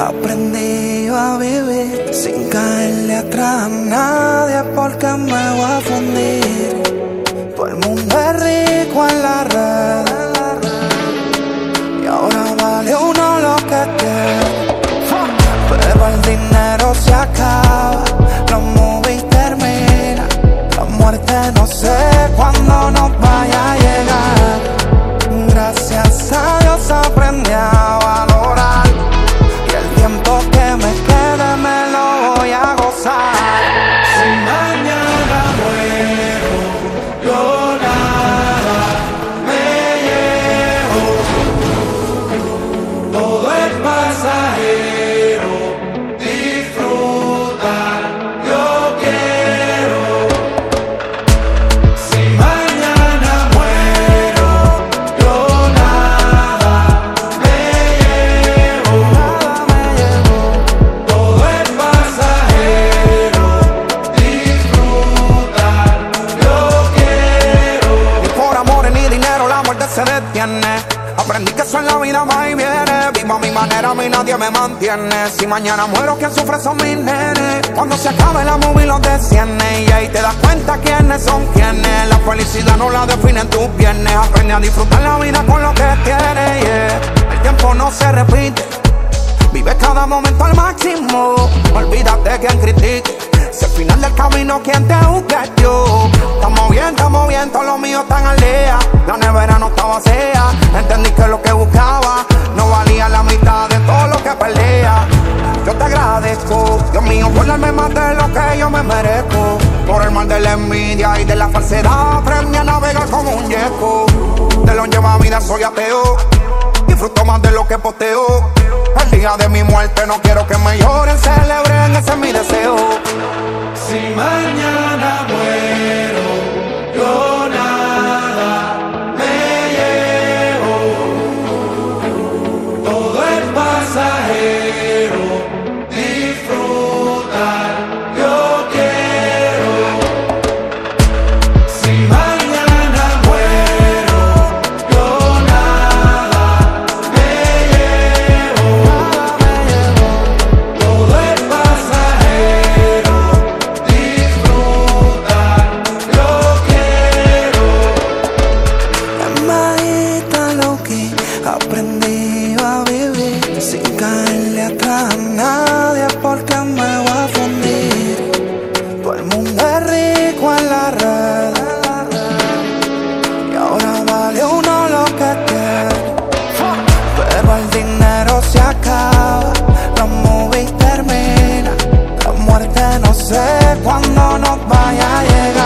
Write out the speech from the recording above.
Aprendido a vivir sin caerle atrás a nadie porque me voy a fundir. Todo el mundo es rico en la red. No sé cuándo nos vaya a llegar. Gracias a Dios aprendí a mí nadie me mantiene. Si mañana muero, quien sufre son mis nenes. Cuando se acabe la movie, los desciende. Y ahí te das cuenta quiénes son quienes. La felicidad no la definen tus piernas. Aprende a disfrutar la vida con lo que tienes. El tiempo no se repite. Vive cada momento al máximo. Olvídate quien critique. Si al final del camino, quien te busque yo. Estamos bien, estamos bien, todos los míos están al día. La nevera no está vacía. Entendí que lo que buscaba Yo te agradezco, Dios mío, por darme más de lo que yo me merezco. Por el mal de la envidia y de la falsedad, aprendí a navegar como un yeco. De lo lleva vida soy ateo, disfruto más de lo que posteo. El día de mi muerte no quiero que me lloren, celebren, ese es mi deseo. Si mañana Aprendí a vivir sin caerle atrás a nadie porque me voy a fundir. Todo el mundo es rico en la red. Y ahora vale uno lo que tiene. Pero el dinero se acaba, la movie termina. La muerte no sé cuándo nos vaya a llegar.